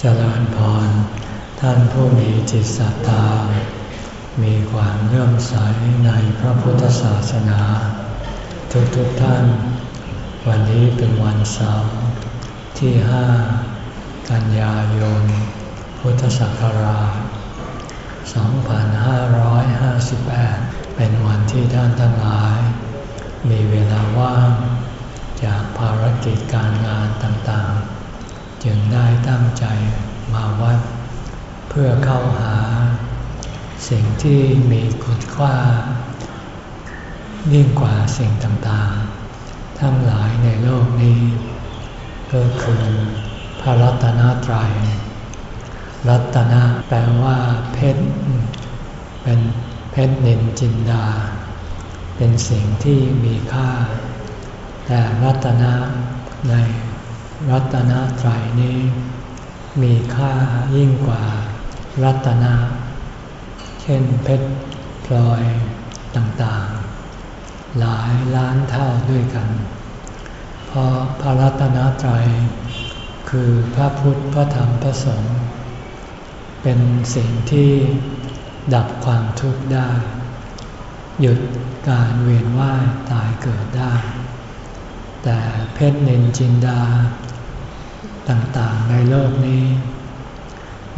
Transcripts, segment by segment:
เจริญพร ท่านผู้มีจิตศรัทธา มีความเลื่อมใสในพระพุทธศาสนา ทุกๆทท่าน วันนี้เป็นวันเสาร์ที่ห้ากันยายน พุทธศักราช 2558 เป็นวันที่ท่านทั้งหลาย มีเวลาว่าง จากภารกิจการงานต่างๆ จึงได้ตั้งใจมาวัด เพื่อเข้าหา สิ่งที่มีคุณค่ายิ่งกว่าสิ่งต่างๆ ทั้งหลายในโลกนี้ ก็คือพระรัตนตรัย รัตนะแปลว่าเพชร เป็นเพชรนินจินดา เป็นสิ่งที่มีค่า แต่รัตนะใน รัตนตรัยนี้ มีค่ายิ่งกว่ารัตนะ เช่นเพชรพลอยต่างๆ หลายล้านเท่าด้วยกัน เพราะพระรัตนตรัยคือพระพุทธพระธรรมพระสงฆ์เป็นสิ่งที่ดับความทุกข์ได้ หยุดการเวียนว่ายตายเกิดได้ แต่เพชรนินจินดา ต่างๆในโลกนี้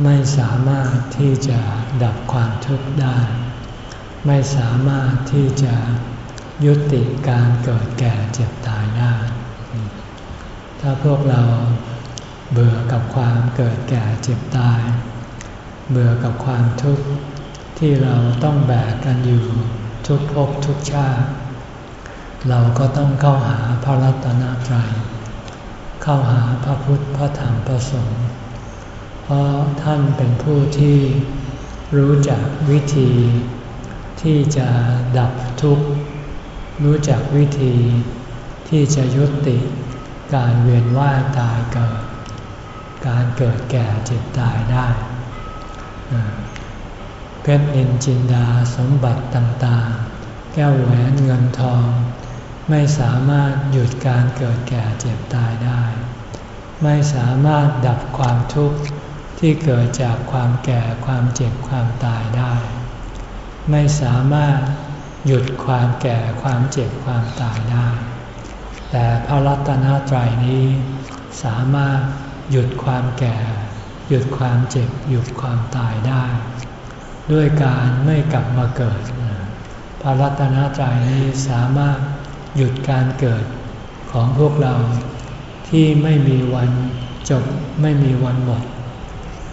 ไม่สามารถที่จะดับความทุกข์ได้ ไม่สามารถที่จะยุติการเกิดแก่เจ็บตายได้ ถ้าพวกเราเบื่อกับความเกิดแก่เจ็บตาย เบื่อกับความทุกข์ที่เราต้องแบกกันอยู่ทุกภพทุกชาติ เราก็ต้องเข้าหาพระรัตนตรัย เข้าหาพระพุทธพระธรรมพระสงฆ์เพราะท่านเป็นผู้ที่รู้จักวิธี ที่จะดับทุกข์ รู้จักวิธี ที่จะยุติการเวียนว่ายตายเกิด การเกิดแก่เจ็บตายได้เพชรนินจินดาสมบัติต่างๆ แก้วแหวนเงินทอง ไม่สามารถหยุดการเกิดแก่เจ็บตายได้ ไม่สามารถดับความทุกข์ที่เกิดจากความแก่ความเจ็บความตายได้ ไม่สามารถหยุดความแก่ความเจ็บความตายได้ แต่พระรัตนตรัยนี้ สามารถหยุดความแก่ หยุดความเจ็บ หยุดความตายได้ ด้วยการไม่กลับมาเกิด พระรัตนตรัยนี้สามารถ หยุดการเกิดของพวกเราที่ไม่มีวันจบไม่มีวันหมด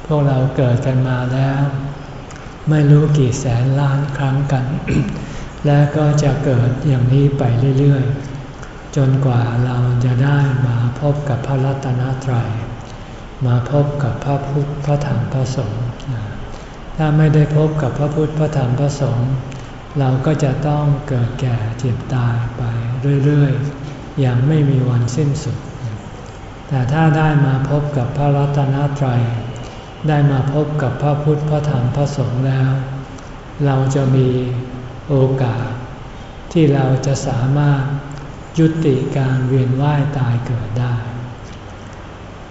พวกเราเกิดกันมาแล้ว ไม่รู้กี่แสนล้านครั้งกัน และก็จะเกิดอย่างนี้ไปเรื่อยๆ จนกว่าเราจะได้มาพบกับพระรัตนตรัย มาพบกับพระพุทธพระธรรมพระสงฆ์ถ้าไม่ได้พบกับพระพุทธพระธรรมพระสงฆ์เราก็จะต้องเกิดแก่เจ็บตายไป เรื่อยๆ อย่างไม่มีวันสิ้นสุด แต่ถ้าได้มาพบกับพระรัตนตรัย ได้มาพบกับพระพุทธพระธรรมพระสงฆ์แล้ว เราจะมีโอกาส ที่เราจะสามารถยุติการเวียนว่ายตายเกิดได้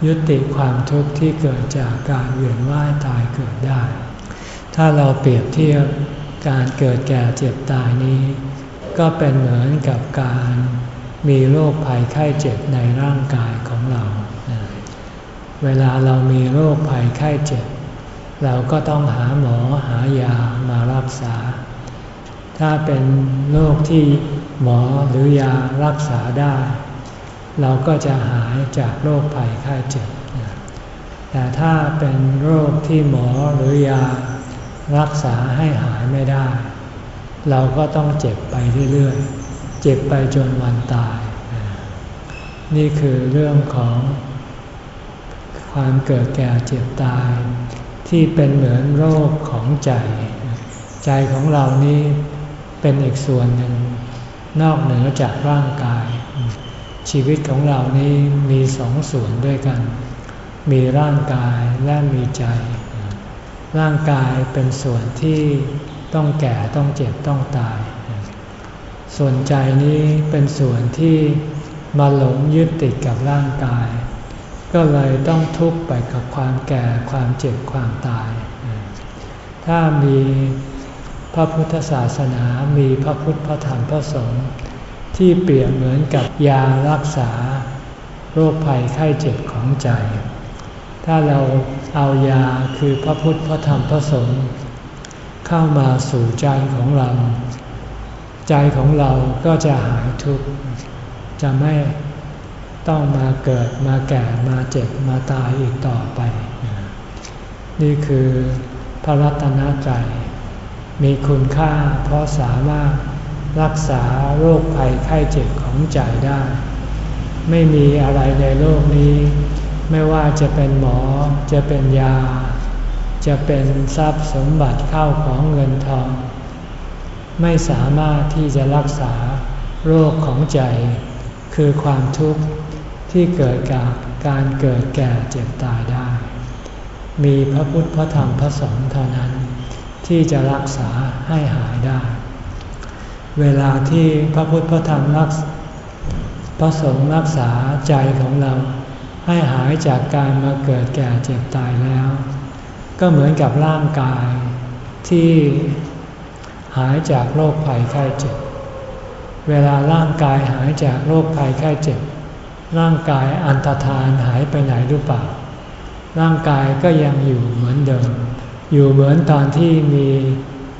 ยุติความทุกข์ที่เกิดจากการเวียนว่ายตายเกิดได้ ถ้าเราเปรียบเทียบการเกิดแก่เจ็บตายนี้ ก็เป็นเหมือนกับการมีโรคภัยไข้เจ็บในร่างกายของเรา เวลาเรามีโรคภัยไข้เจ็บ เราก็ต้องหาหมอหายามารักษา ถ้าเป็นโรคที่หมอหรือยารักษาได้ เราก็จะหายจากโรคภัยไข้เจ็บ แต่ถ้าเป็นโรคที่หมอหรือยารักษาให้หายไม่ได้ เราก็ต้องเจ็บไปเรื่อยๆ เจ็บไปจนวันตาย นี่คือเรื่องของความเกิดแก่เจ็บตาย ที่เป็นเหมือนโรคของใจ ใจของเรานี้เป็นอีกส่วนหนึ่ง นอกเหนือจากร่างกาย ชีวิตของเรานี้มีสองส่วนด้วยกัน มีร่างกายและมีใจ ร่างกายเป็นส่วนที่ ต้องแก่ต้องเจ็บต้องตาย ส่วนใจนี้เป็นส่วนที่มาหลงยึดติดกับร่างกาย ก็เลยต้องทุกข์ไปกับความแก่ความเจ็บความตาย ถ้ามีพระพุทธศาสนามีพระพุทธพระธรรมพระสงฆ์ที่เปรียบเหมือนกับยารักษา โรคภัยไข้เจ็บของใจ ถ้าเราเอายาคือพระพุทธพระธรรมพระสงฆ์ เข้ามาสู่ใจของเรา ใจของเราก็จะหายทุกข์จะไม่ต้องมาเกิดมาแก่มาเจ็บมาตายอีกต่อไป นี่คือพระรัตนตรัยมีคุณค่าเพราะสามารถรักษาโรคภัยไข้เจ็บของใจได้ ไม่มีอะไรในโลกนี้ ไม่ว่าจะเป็นหมอจะเป็นยา จะเป็นทรัพย์สมบัติเข้าของเงินทอง ไม่สามารถที่จะรักษาโรคของใจ คือความทุกข์ที่เกิดจากการเกิดแก่เจ็บตายได้ มีพระพุทธพระธรรมพระสงฆ์เท่านั้น ที่จะรักษาให้หายได้ เวลาที่พระพุทธพระธรรมรักพระสงฆ์รักษาใจของเราให้หายจากการมาเกิดแก่เจ็บตายแล้ว ก็เหมือนกับร่างกายที่หายจากโรคภัยไข้เจ็บ เวลาร่างกายหายจากโรคภัยไข้เจ็บ ร่างกายอันตรธานหายไปไหนหรือเปล่า ร่างกายก็ยังอยู่เหมือนเดิม อยู่เหมือนตอนที่มี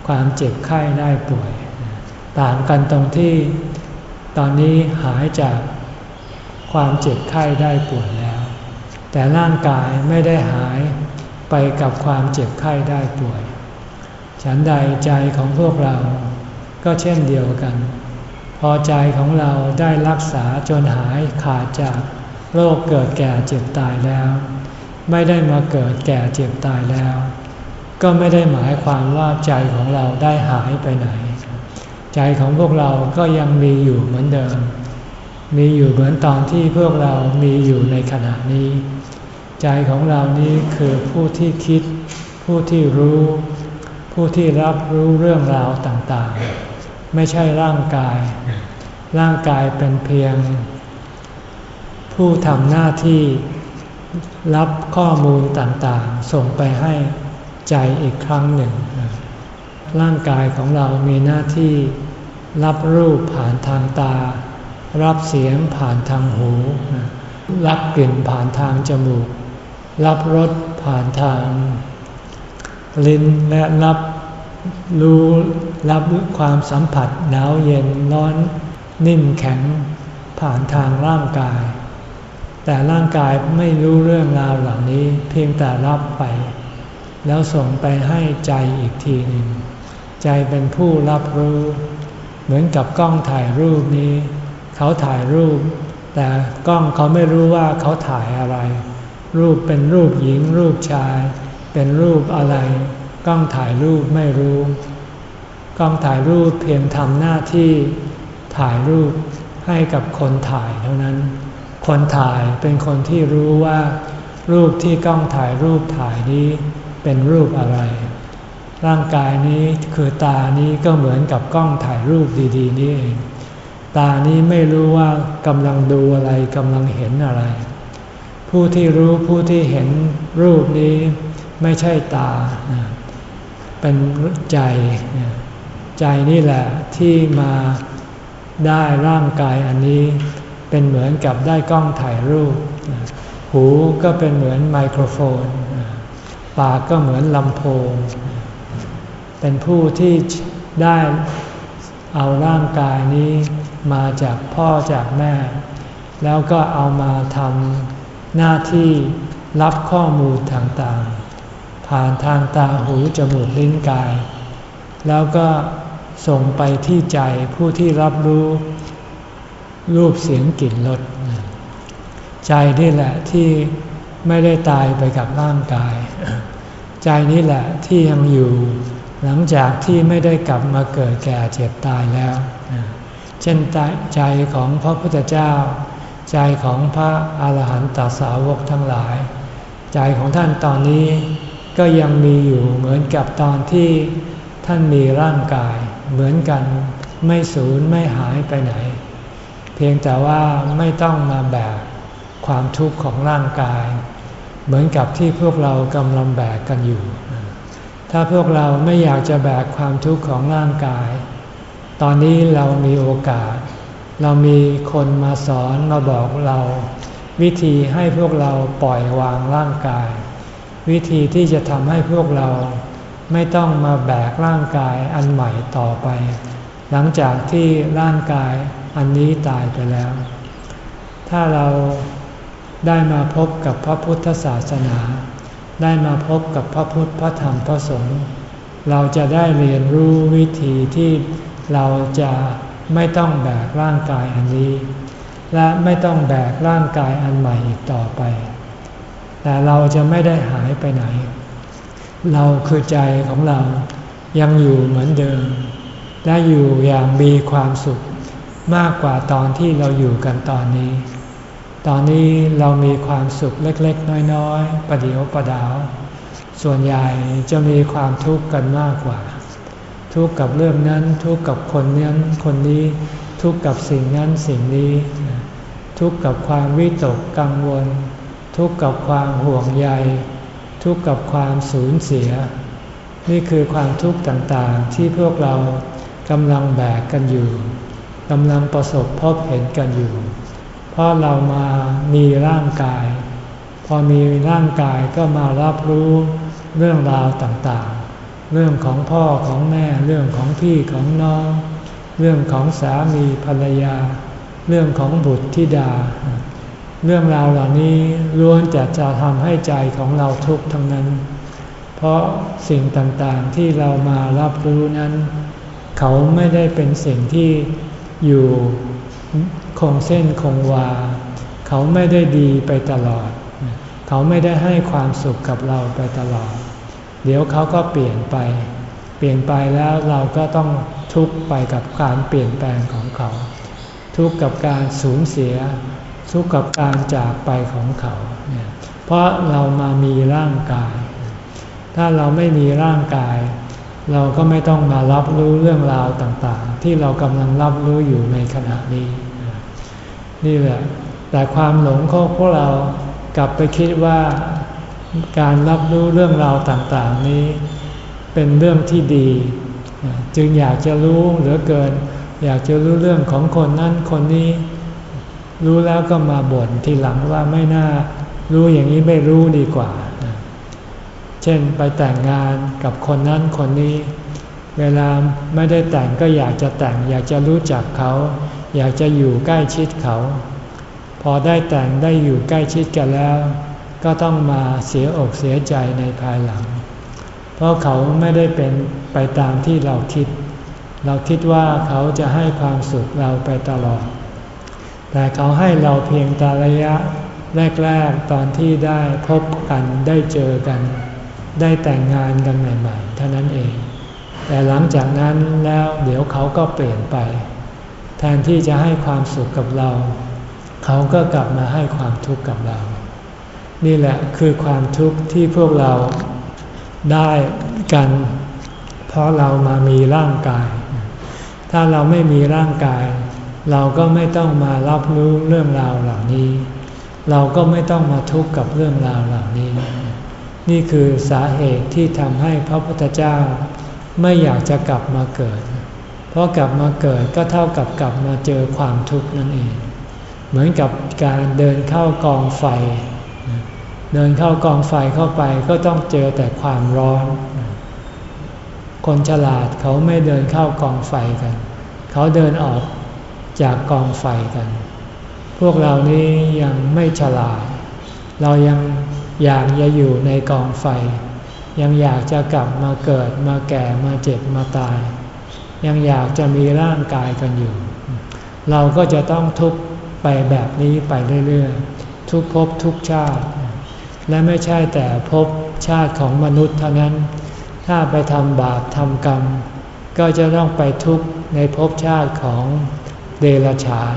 ความเจ็บไข้ได้ป่วย ต่างกันตรงที่ตอนนี้หายจากความเจ็บไข้ได้ป่วยแล้ว แต่ร่างกายไม่ได้หาย ไปกับความเจ็บไข้ได้ป่วย ฉันใดใจของพวกเรา ก็เช่นเดียวกัน พอใจของเราได้รักษาจนหายขาดจากโรคเกิดแก่เจ็บตายแล้ว ไม่ได้มาเกิดแก่เจ็บตายแล้ว ก็ไม่ได้หมายความว่าใจของเราได้หายไปไหน ใจของพวกเราก็ยังมีอยู่เหมือนเดิม มีอยู่เหมือนตอนที่พวกเรามีอยู่ในขณะนี้ ใจของเรานี้คือผู้ที่คิด ผู้ที่รู้ ผู้ที่รับรู้เรื่องราวต่างๆ ไม่ใช่ร่างกาย ร่างกายเป็นเพียง ผู้ทำหน้าที่รับข้อมูลต่างๆ ส่งไปให้ใจอีกครั้งหนึ่ง ร่างกายของเรามีหน้าที่รับรูปผ่านทางตา รับเสียงผ่านทางหู รับกลิ่นผ่านทางจมูก รับรสผ่านทาง ลิ้นและรับรู้รับความสัมผัสหนาวเย็นร้อนนิ่มแข็งผ่านทางร่างกาย แต่ร่างกายไม่รู้เรื่องราวเหล่านี้เพียงแต่รับไป แล้วส่งไปให้ใจอีกทีหนึ่งใจเป็นผู้รับรู้ เหมือนกับกล้องถ่ายรูปนี้ เขาถ่ายรูป แต่กล้องเขาไม่รู้ว่าเขาถ่ายอะไร รูปเป็นรูปหญิง รูปชาย เป็นรูปอะไร กล้องถ่ายรูปไม่รู้ กล้องถ่ายรูปเพียงทำหน้าที่ถ่ายรูปให้กับคนถ่ายเท่านั้น คนถ่ายเป็นคนที่รู้ว่า รูปที่กล้องถ่ายรูปถ่ายนี้เป็นรูปอะไร ร่างกายนี้คือตานี้ก็เหมือนกับกล้องถ่ายรูปดีๆ นี่เอง ตานี้ไม่รู้ว่ากำลังดูอะไรกำลังเห็นอะไร ผู้ที่รู้ผู้ที่เห็นรูปนี้ไม่ใช่ตา เป็นใจ ใจนี่แหละที่มาได้ร่างกายอันนี้เป็นเหมือนกับได้กล้องถ่ายรูป หูก็เป็นเหมือนไมโครโฟน ปากก็เหมือนลำโพง เป็นผู้ที่ได้เอาร่างกายนี้มาจากพ่อจากแม่ แล้วก็เอามาทำ หน้าที่รับข้อมูลต่างๆ ผ่านทางตาหูจมูกลิ้นกาย แล้วก็ส่งไปที่ใจผู้ที่รับรู้รูปเสียงกลิ่นรสใจนี่แหละที่ไม่ได้ตายไปกับร่างกาย ใจนี่แหละที่ยังอยู่ หลังจากที่ไม่ได้กลับมาเกิดแก่เจ็บตายแล้ว เช่นใจของพระพุทธเจ้า ใจของพระอาหารหันตสาวกทั้งหลาย ใจของท่านตอนนี้ก็ยังมีอยู่เหมือนกับตอนที่ท่านมีร่างกาย เหมือนกันไม่สูญไม่หายไปไหน เพียงแต่ว่าไม่ต้องมาแบกความทุกข์ของร่างกาย เหมือนกับที่พวกเรากำลังแบกกันอยู่ ถ้าพวกเราไม่อยากจะแบกความทุกข์ของร่างกาย ตอนนี้เรามีโอกาส เรามีคนมาสอนมาบอกเรา วิธีให้พวกเราปล่อยวางร่างกาย วิธีที่จะทำให้พวกเราไม่ต้องมาแบกร่างกายอันใหม่ต่อไป หลังจากที่ร่างกายอันนี้ตายไปแล้ว ถ้าเราได้มาพบกับพระพุทธศาสนา ได้มาพบกับพระพุทธพระธรรมพระสงฆ์เราจะได้เรียนรู้วิธีที่เราจะ ไม่ต้องแบกร่างกายอันนี้ และไม่ต้องแบกร่างกายอันใหม่อีกต่อไป แต่เราจะไม่ได้หายไปไหน เราคือใจของเรายังอยู่เหมือนเดิม และอยู่อย่างมีความสุขมากกว่าตอนที่เราอยู่กันตอนนี้ ตอนนี้เรามีความสุขเล็กๆ น้อยๆ ประเดียวประดาว ส่วนใหญ่จะมีความทุกข์กันมากกว่า ทุกข์กับเรื่องนั้น ทุกข์กับคนนั้นคนนี้ ทุกข์กับสิ่งนั้นสิ่งนี้ ทุกข์กับความวิตกกังวล ทุกข์กับความห่วงใย ทุกข์กับความสูญเสีย นี่คือความทุกข์ต่างๆ ที่พวกเรากำลังแบกกันอยู่กำลังประสบพบเห็นกันอยู่ เพราะเรามามีร่างกาย พอมีร่างกายก็มารับรู้เรื่องราวต่างๆ เรื่องของพ่อของแม่เรื่องของพี่ของน้อง เรื่องของสามีภรรยา เรื่องของบุตรธิดา เรื่องราวเหล่านี้ล้วนจะจะทำให้ใจของเราทุกข์ทั้งนั้น เพราะสิ่งต่างๆที่เรามารับรู้นั้น เขาไม่ได้เป็นสิ่งที่อยู่คงเส้นคงวา เขาไม่ได้ดีไปตลอด เขาไม่ได้ให้ความสุขกับเราไปตลอด เดี๋ยวเขาก็เปลี่ยนไป เปลี่ยนไปแล้วเราก็ต้องทุกข์ไปกับการเปลี่ยนแปลงของเขา ทุกข์กับการสูญเสีย ทุกข์กับการจากไปของเขาเนี่ยเพราะเรามามีร่างกาย ถ้าเราไม่มีร่างกาย เราก็ไม่ต้องมารับรู้เรื่องราวต่างๆ ที่เรากำลังรับรู้อยู่ในขณะนี้ นี่แหละ แต่ความหลงของพวกเรากลับไปคิดว่า การรับรู้เรื่องราวต่างๆนี้ เป็นเรื่องที่ดี จึงอยากจะรู้เหลือเกิน อยากจะรู้เรื่องของคนนั้นคนนี้ รู้แล้วก็มาบ่นทีหลังว่าไม่น่ารู้อย่างนี้ไม่รู้ดีกว่า เช่นไปแต่งงานกับคนนั้นคนนี้ เวลาไม่ได้แต่งก็อยากจะแต่ง อยากจะรู้จักเขา อยากจะอยู่ใกล้ชิดเขา พอได้แต่งได้อยู่ใกล้ชิดกันแล้ว ก็ต้องมาเสียอกเสียใจในภายหลัง เพราะเขาไม่ได้เป็นไปตามที่เราคิด เราคิดว่าเขาจะให้ความสุขเราไปตลอด แต่เขาให้เราเพียงตาระยะแรก ๆ ตอนที่ได้พบกันได้เจอกัน ได้แต่งงานกันใหม่ ๆ เท่านั้นเอง แต่หลังจากนั้นแล้วเดี๋ยวเขาก็เปลี่ยนไป แทนที่จะให้ความสุขกับเรา เขาก็กลับมาให้ความทุกข์กับเรา นี่แหละคือความทุกข์ที่พวกเราได้กัน เพราะเรามามีร่างกาย ถ้าเราไม่มีร่างกาย เราก็ไม่ต้องมารับรู้เรื่องราวเหล่านี้ เราก็ไม่ต้องมาทุกข์กับเรื่องราวเหล่านี้ นี่คือสาเหตุที่ทำให้พระพุทธเจ้าไม่อยากจะกลับมาเกิด เพราะกลับมาเกิดก็เท่ากับกลับมาเจอความทุกข์นั่นเอง เหมือนกับการเดินเข้ากองไฟ เดินเข้ากองไฟเข้าไปก็ต้องเจอแต่ความร้อน คนฉลาดเขาไม่เดินเข้ากองไฟกัน เขาเดินออกจากกองไฟกัน พวกเรานี้ยังไม่ฉลาด เรายังอยากจะอยู่ในกองไฟ ยังอยากจะกลับมาเกิดมาแก่มาเจ็บมาตาย ยังอยากจะมีร่างกายกันอยู่ เราก็จะต้องทุกไปแบบนี้ไปเรื่อยๆ ทุกภพทุกชาติ และไม่ใช่แต่ภพชาติของมนุษย์เท่านั้น ถ้าไปทำบาปทำกรรม ก็จะต้องไปทุกข์ในภพชาติของเดรัจฉาน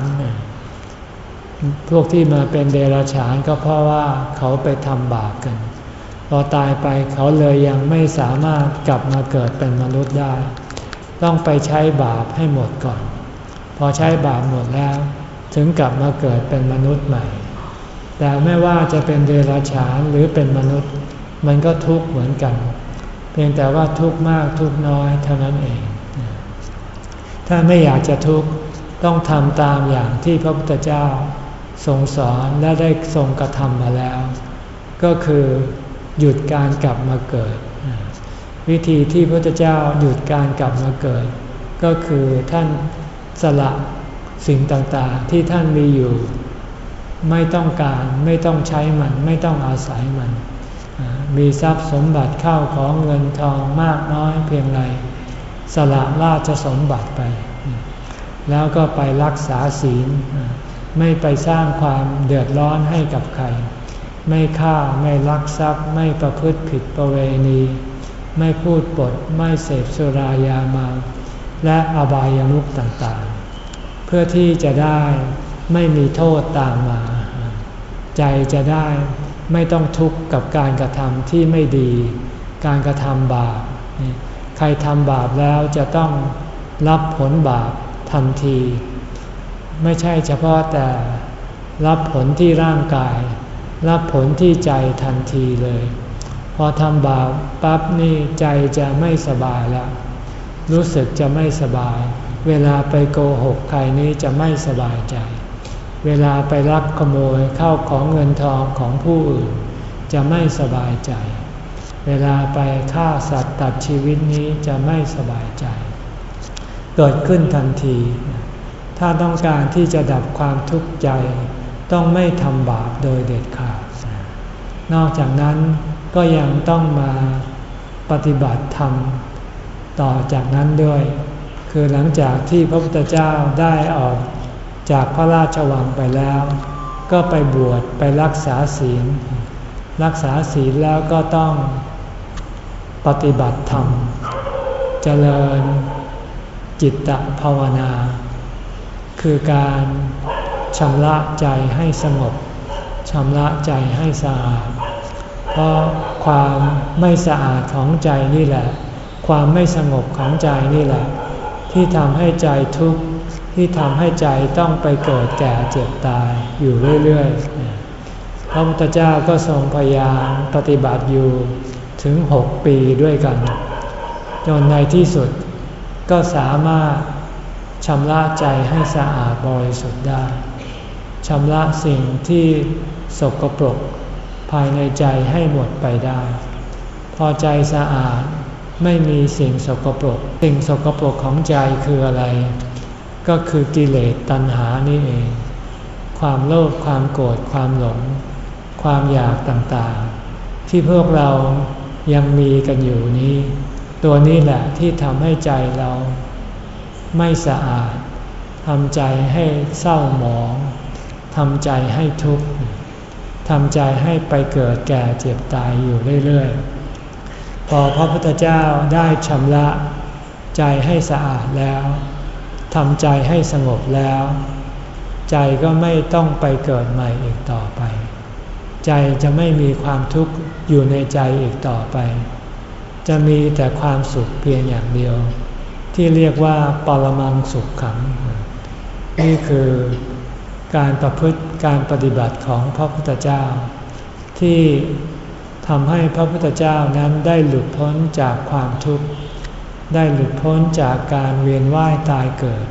พวกที่มาเป็นเดรัจฉานก็เพราะว่าเขาไปทำบาปกัน พอตายไปเขาเลยยังไม่สามารถกลับมาเกิดเป็นมนุษย์ได้ ต้องไปใช้บาปให้หมดก่อน พอใช้บาปหมดแล้ว ถึงกลับมาเกิดเป็นมนุษย์ใหม่ แต่ไม่ว่าจะเป็นเดรัจฉานหรือเป็นมนุษย์ มันก็ทุกข์เหมือนกัน เพียงแต่ว่าทุกข์มากทุกข์น้อยเท่านั้นเอง ถ้าไม่อยากจะทุกข์ต้องทำตามอย่างที่พระพุทธเจ้าทรงสอนและได้ทรงกระทำมาแล้ว ก็คือหยุดการกลับมาเกิด วิธีที่พระพุทธเจ้าหยุดการกลับมาเกิด ก็คือท่านสละสิ่งต่างๆที่ท่านมีอยู่ ไม่ต้องการไม่ต้องใช้มัน ไม่ต้องอาศัยมัน มีทรัพย์สมบัติเข้าของเงินทองมากน้อยเพียงไรสละราชสมบัติไป แล้วก็ไปรักษาศีล ไม่ไปสร้างความเดือดร้อนให้กับใคร ไม่ฆ่าไม่ลักทรัพย์ ไม่ประพฤติผิดประเวณี ไม่พูดปด ไม่เสพสุรายามาและอบายามุขต่างๆ เพื่อที่จะได้ ไม่มีโทษตามมา ใจจะได้ไม่ต้องทุกข์กับการกระทำที่ไม่ดี การกระทำบาปใครทำบาปแล้วจะต้องรับผลบาปทันที ไม่ใช่เฉพาะแต่รับผลที่ร่างกาย รับผลที่ใจทันทีเลย พอทำบาปปั๊บนี่ใจจะไม่สบายแล้ว รู้สึกจะไม่สบาย เวลาไปโกหกใครนี้จะไม่สบายใจ เวลาไปรักขโมยเข้าของเงินทองของผู้อื่น จะไม่สบายใจ เวลาไปฆ่าสัตว์ตัดชีวิตนี้จะไม่สบายใจ เกิดขึ้นทันที ถ้าต้องการที่จะดับความทุกข์ใจ ต้องไม่ทำบาปโดยเด็ดขาด นอกจากนั้นก็ยังต้องมาปฏิบัติธรรมต่อจากนั้นด้วย คือหลังจากที่พระพุทธเจ้าได้ออก จากพระราชวังไปแล้ว ก็ไปบวชไปรักษาศีล รักษาศีลแล้วก็ต้องปฏิบัติธรรม เจริญจิตตภาวนา คือการชำระใจให้สงบชำระใจให้สะอาด เพราะความไม่สะอาดของใจนี่แหละ ความไม่สงบของใจนี่แหละ ที่ทำให้ใจทุกข์ ที่ทำให้ใจต้องไปเกิดแก่เจ็บตายอยู่เรื่อยๆ พระพุทธเจ้าก็ทรงพยายามปฏิบัติอยู่ถึงหกปีด้วยกัน จนในที่สุดก็สามารถชำระใจให้สะอาดบริสุทธิ์ได้ชำระสิ่งที่สกปรกภายในใจให้หมดไปได้ พอใจสะอาดไม่มีสิ่งสกปรก สิ่งสกปรกของใจคืออะไร ก็คือกิเลสตัณหานี่เอง ความโลภความโกรธความหลง ความอยากต่างๆ ที่พวกเรายังมีกันอยู่นี้ ตัวนี้แหละที่ทำให้ใจเราไม่สะอาดทำใจให้เศร้าหมองทำใจให้ทุกข์ทำใจให้ไปเกิดแก่เจ็บตายอยู่เรื่อยๆ พอพระพุทธเจ้าได้ชำระใจให้สะอาดแล้ว ทำใจให้สงบแล้ว ใจก็ไม่ต้องไปเกิดใหม่อีกต่อไป ใจจะไม่มีความทุกข์อยู่ในใจอีกต่อไป จะมีแต่ความสุขเพียงอย่างเดียว ที่เรียกว่าปรมังสุขขัง นี่คือการประพฤติการปฏิบัติของพระพุทธเจ้า ที่ทำให้พระพุทธเจ้านั้นได้หลุดพ้นจากความทุกข์ ได้หลุดพ้นจากการเวียนว่ายตายเกิด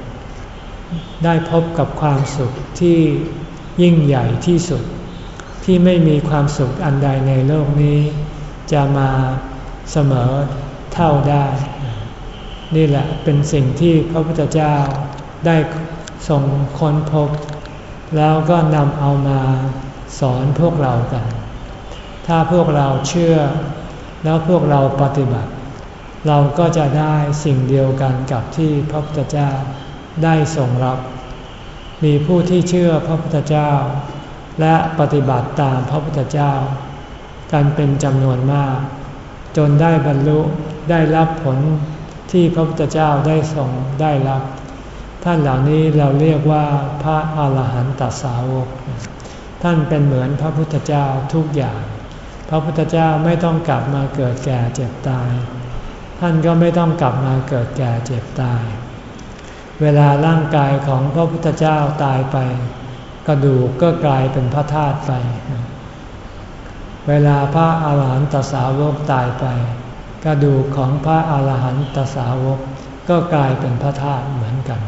ได้พบกับความสุขที่ยิ่งใหญ่ที่สุด ที่ไม่มีความสุขอันใดในโลกนี้ จะมาเสมอเท่าได้ นี่แหละเป็นสิ่งที่พระพุทธเจ้าได้ส่งค้นพบ แล้วก็นำเอามาสอนพวกเรากัน ถ้าพวกเราเชื่อแล้วพวกเราปฏิบัติ เราก็จะได้สิ่งเดียวกันกับที่พระพุทธเจ้าได้ทรงรับ มีผู้ที่เชื่อพระพุทธเจ้า และปฏิบัติตามพระพุทธเจ้า กันเป็นจำนวนมาก จนได้บรรลุได้รับผลที่พระพุทธเจ้าได้ทรงได้รับ ท่านเหล่านี้เราเรียกว่าพระอาหารหันตสาวก ท่านเป็นเหมือนพระพุทธเจ้าทุกอย่าง พระพุทธเจ้าไม่ต้องกลับมาเกิดแก่เจ็บตาย ท่านก็ไม่ต้องกลับมาเกิดแก่เจ็บตาย เวลาร่างกายของพระพุทธเจ้าตายไป กระดูกก็กลายเป็นพระธาตุไป เวลาพระอาหารหันตสาวกตายไป กระดูกของพระอาหารหันตสาวกก็กลายเป็นพระธาตุเหมือนกัน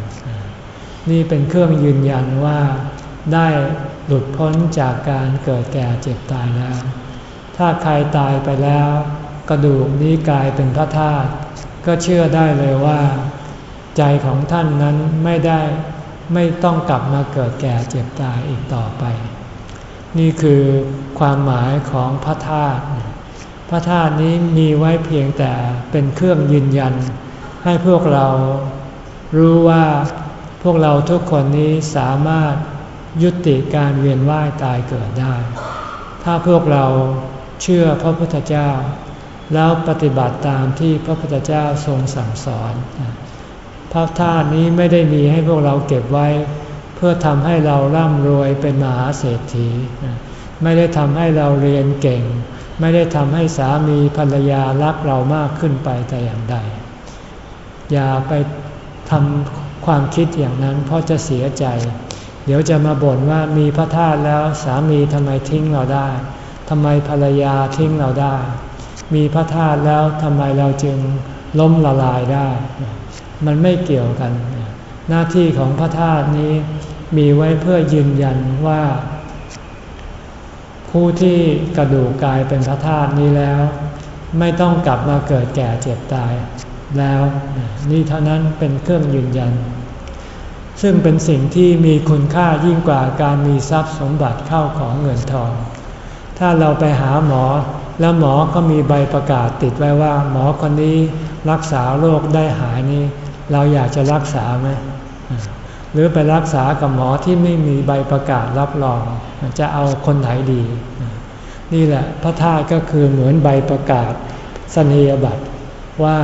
นี่เป็นเครื่องยืนยันว่าได้หลุดพ้นจากการเกิดแก่เจ็บตายแล้ว ถ้าใครตายไปแล้ว กระดูกนี้กลายเป็นพระธาตุก็เชื่อได้เลยว่า ใจของท่านนั้นไม่ได้ไม่ต้องกลับมาเกิดแก่เจ็บตายอีกต่อไป นี่คือความหมายของพระธาตุพระธาตุนี้มีไว้เพียงแต่เป็นเครื่องยืนยัน ให้พวกเรารู้ว่าพวกเราทุกคนนี้สามารถยุติการเวียนว่ายตายเกิดได้ ถ้าพวกเราเชื่อพระพุทธเจ้า แล้วปฏิบัติตามที่พระพุทธเจ้าทรงสั่งสอน พระธาตุนี้ไม่ได้มีให้พวกเราเก็บไว้ เพื่อทำให้เราร่ำรวยเป็นมหาเศรษฐี ไม่ได้ทำให้เราเรียนเก่ง ไม่ได้ทำให้สามีภรรยารักเรามากขึ้นไปแต่อย่างใด อย่าไปทำความคิดอย่างนั้นเพราะจะเสียใจ เดี๋ยวจะมาบ่นว่ามีพระธาตุแล้วสามีทำไมทิ้งเราได้ทำไมภรรยาทิ้งเราได้ มีพระธาตุแล้วทำไมเราจึงล้มละลายได้ มันไม่เกี่ยวกัน หน้าที่ของพระธาตุนี้มีไว้เพื่อยืนยันว่า ผู้ที่กระดูกกายเป็นพระธาตุนี้แล้ว ไม่ต้องกลับมาเกิดแก่เจ็บตายแล้วนี่เท่านั้นเป็นเครื่องยืนยัน ซึ่งเป็นสิ่งที่มีคุณค่ายิ่งกว่าการมีทรัพย์สมบัติเข้าของเงินทอง ถ้าเราไปหาหมอ แล้วหมอก็มีใบประกาศติดไว้ว่า หมอคนนี้รักษาโรคได้หายนี่เราอยากจะรักษาไหมหรือไปรักษากับหมอที่ไม่มีใบประกาศรับรอง จะเอาคนไหนดี นี่แหละพระธาตุก็คือเหมือนใบประกาศสนียบัตรว่า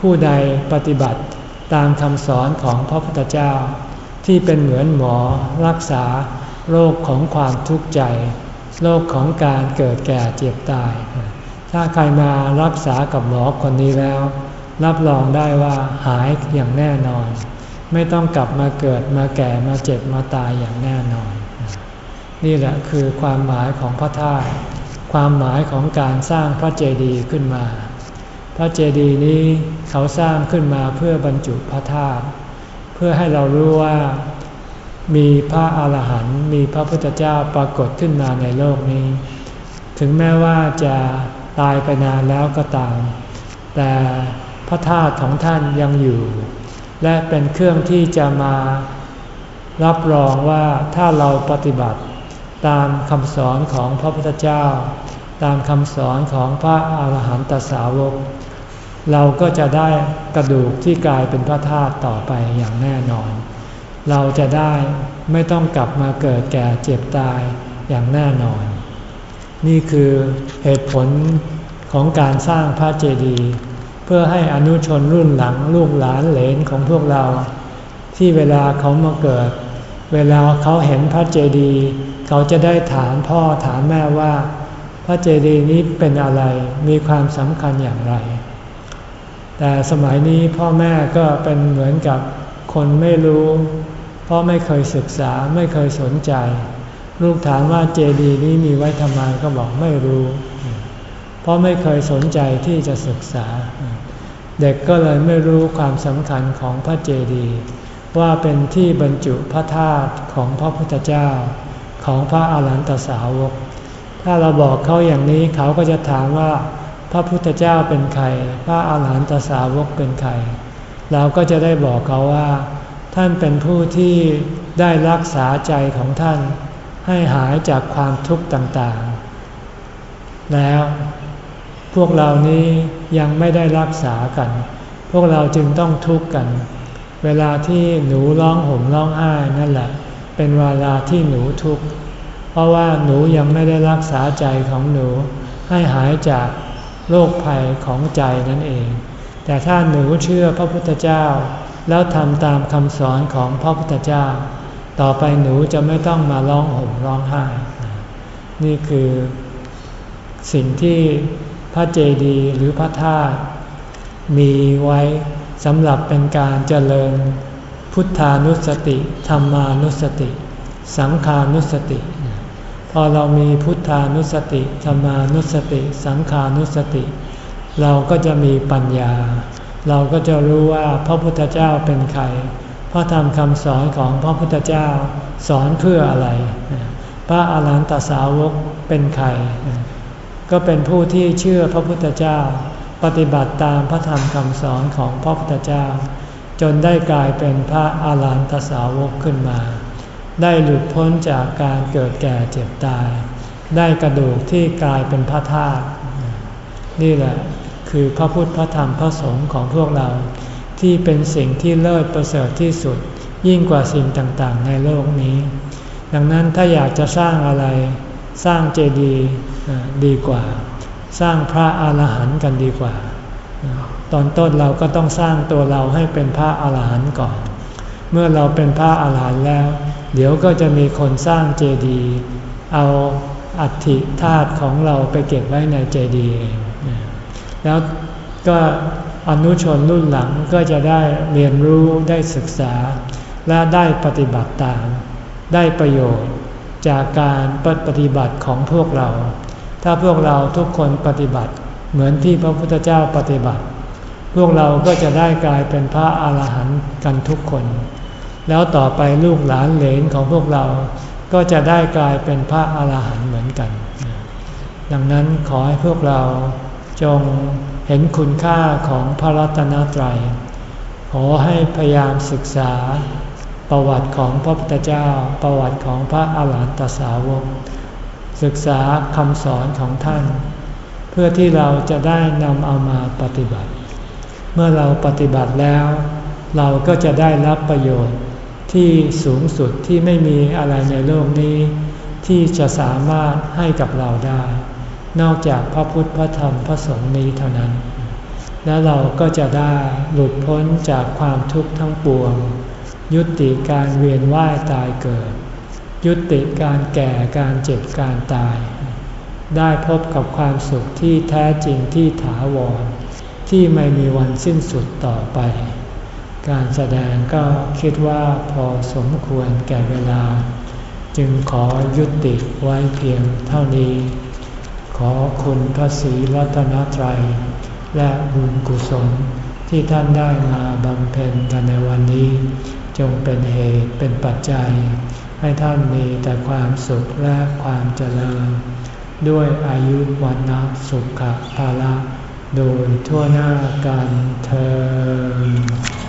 ผู้ใดปฏิบัติตามคำสอนของพระพุทธเจ้า ที่เป็นเหมือนหมอรักษาโรคของความทุกข์ใจ โรคของการเกิดแก่เจ็บตาย ถ้าใครมารักษากับหมอคนนี้แล้ว รับรองได้ว่าหายอย่างแน่นอน ไม่ต้องกลับมาเกิดมาแก่มาเจ็บมาตายอย่างแน่นอน นี่แหละคือความหมายของพระธาตุความหมายของการสร้างพระเจดีย์ขึ้นมา พระเจดีย์นี้เขาสร้างขึ้นมาเพื่อบรรจุพระธาตุเพื่อให้เรารู้ว่า มีพระอาหารหันต์มีพระพุทธเจ้าปรากฏขึ้นมาในโลกนี้ ถึงแม้ว่าจะตายไปนานแล้วก็ตาม แต่พระธาตุของท่านยังอยู่ และเป็นเครื่องที่จะมารับรองว่าถ้าเราปฏิบัติ ตามคำสอนของพระพุทธเจ้า ตามคำสอนของพระอาหารหันตสาวก เราก็จะได้กระดูกที่กลายเป็นพระธาตุต่อไปอย่างแน่นอน เราจะได้ไม่ต้องกลับมาเกิดแก่เจ็บตายอย่างแน่นอน นี่คือเหตุผลของการสร้างพระเจดีย์เพื่อให้อนุชนรุ่นหลังลูกหลานเหลนของพวกเรา ที่เวลาเขามาเกิด เวลาเขาเห็นพระเจดีย์เขาจะได้ถามพ่อถามแม่ว่า พระเจดีย์นี้เป็นอะไรมีความสำคัญอย่างไร แต่สมัยนี้พ่อแม่ก็เป็นเหมือนกับ คนไม่รู้ เพราะไม่เคยศึกษาไม่เคยสนใจ ลูกถามว่าเจดีย์นี้มีไว้ทำไมก็บอกไม่รู้ เพราะไม่เคยสนใจที่จะศึกษา เด็กก็เลยไม่รู้ความสำคัญของพระเจดีย์ว่าเป็นที่บรรจุพระธาตุของพระพุทธเจ้าของพระอาหารหันตสาวก ถ้าเราบอกเขาอย่างนี้เขาก็จะถามว่า พระพุทธเจ้าเป็นใคร พระอาหารหันตสาวกเป็นใคร เราก็จะได้บอกเขาว่า ท่านเป็นผู้ที่ได้รักษาใจของท่าน ให้หายจากความทุกข์ต่างๆ แล้วพวกเรานี้ยังไม่ได้รักษากัน พวกเราจึงต้องทุกข์กัน เวลาที่หนูร้องห่มร้องไห้นั่นแหละ เป็นเวลาที่หนูทุกข์ เพราะว่าหนูยังไม่ได้รักษาใจของหนู ให้หายจากโรคภัยของใจนั่นเอง แต่ถ้าหนูเชื่อพระพุทธเจ้า แล้วทำตามคำสอนของพระพุทธเจ้า ต่อไปหนูจะไม่ต้องมาร้องห่มร้องไห้ นี่คือสิ่งที่พระเจดีย์หรือพระธาตุมีไว้สำหรับเป็นการเจริญพุทธานุสติ ธรรมานุสติ สังขานุสติ พอเรามีพุทธานุสติ ธรรมานุสติ สังขานุสติ เราก็จะมีปัญญา เราก็จะรู้ว่าพระพุทธเจ้าเป็นใคร พระธรรมคำสอนของพระพุทธเจ้าสอนเพื่ออะไร พระอาหารหันตสาวกเป็นใคร ก็เป็นผู้ที่เชื่อพระพุทธเจ้า ปฏิบัติตามพระธรรมคำสอนของพระพุทธเจ้า จนได้กลายเป็นพระอาหารหันตสาวกขึ้นมา ได้หลุดพ้นจากการเกิดแก่เจ็บตาย ได้กระดูกที่กลายเป็นพระธาตุนี่แหละ คือพระพุทธพระธรรมพระสงฆ์ของพวกเรา ที่เป็นสิ่งที่เลิศประเสริฐที่สุด ยิ่งกว่าสิ่งต่างๆ ในโลกนี้ ดังนั้นถ้าอยากจะสร้างอะไร สร้างเจดีย์ดีกว่า สร้างพระอาหารหันต์กันดีกว่า ตอนต้นเราก็ต้องสร้างตัวเราให้เป็นพระอาหารหันต์ก่อน เมื่อเราเป็นพระอาหารหันต์แล้ว เดี๋ยวก็จะมีคนสร้างเจดีย์เอาอัฐิธาตุของเราไปเก็บไว้ในเจดีย์เอง แล้วก็อนุชนรุ่นหลังก็จะได้เรียนรู้ได้ศึกษา และได้ปฏิบัติตาม ได้ประโยชน์ จากการปฏิบัติของพวกเรา ถ้าพวกเราทุกคนปฏิบัติเหมือนที่พระพุทธเจ้าปฏิบัติ พวกเราก็จะได้กลายเป็นพระอาหารหันต์กันทุกคน แล้วต่อไปลูกหลานเหลนของพวกเราก็จะได้กลายเป็นพระอาหารหันต์เหมือนกัน ดังนั้นขอให้พวกเรา จงเห็นคุณค่าของพระรัตนตรัย ขอให้พยายามศึกษาประวัติของพระพุทธเจ้า ประวัติของพระอาหารหันตสาวก ศึกษาคำสอนของท่าน เพื่อที่เราจะได้นำเอามาปฏิบัติ เมื่อเราปฏิบัติแล้ว เราก็จะได้รับประโยชน์ที่สูงสุดที่ไม่มีอะไรในโลกนี้ ที่จะสามารถให้กับเราได้ นอกจากพระพุทธพระธรรมพระสงฆ์นี้เท่านั้น แล้วเราก็จะได้หลุดพ้นจากความทุกข์ทั้งปวง ยุติการเวียนว่ายตายเกิด ยุติการแก่การเจ็บการตาย ได้พบกับความสุขที่แท้จริงที่ถาวร ที่ไม่มีวันสิ้นสุดต่อไป การแสดงก็คิดว่าพอสมควรแก่เวลา จึงขอยุติไว้เพียงเท่านี้ อคุณพระศรีรัตนตรัย และบุญกุศลที่ท่านได้มาบำเพ็ญกันในวันนี้ จงเป็นเหตุเป็นปัจจัย ให้ท่านมีแต่ความสุขและความเจริญ ด้วยอายุวันนะสุขภาละโดยทั่วหน้ากันเธอ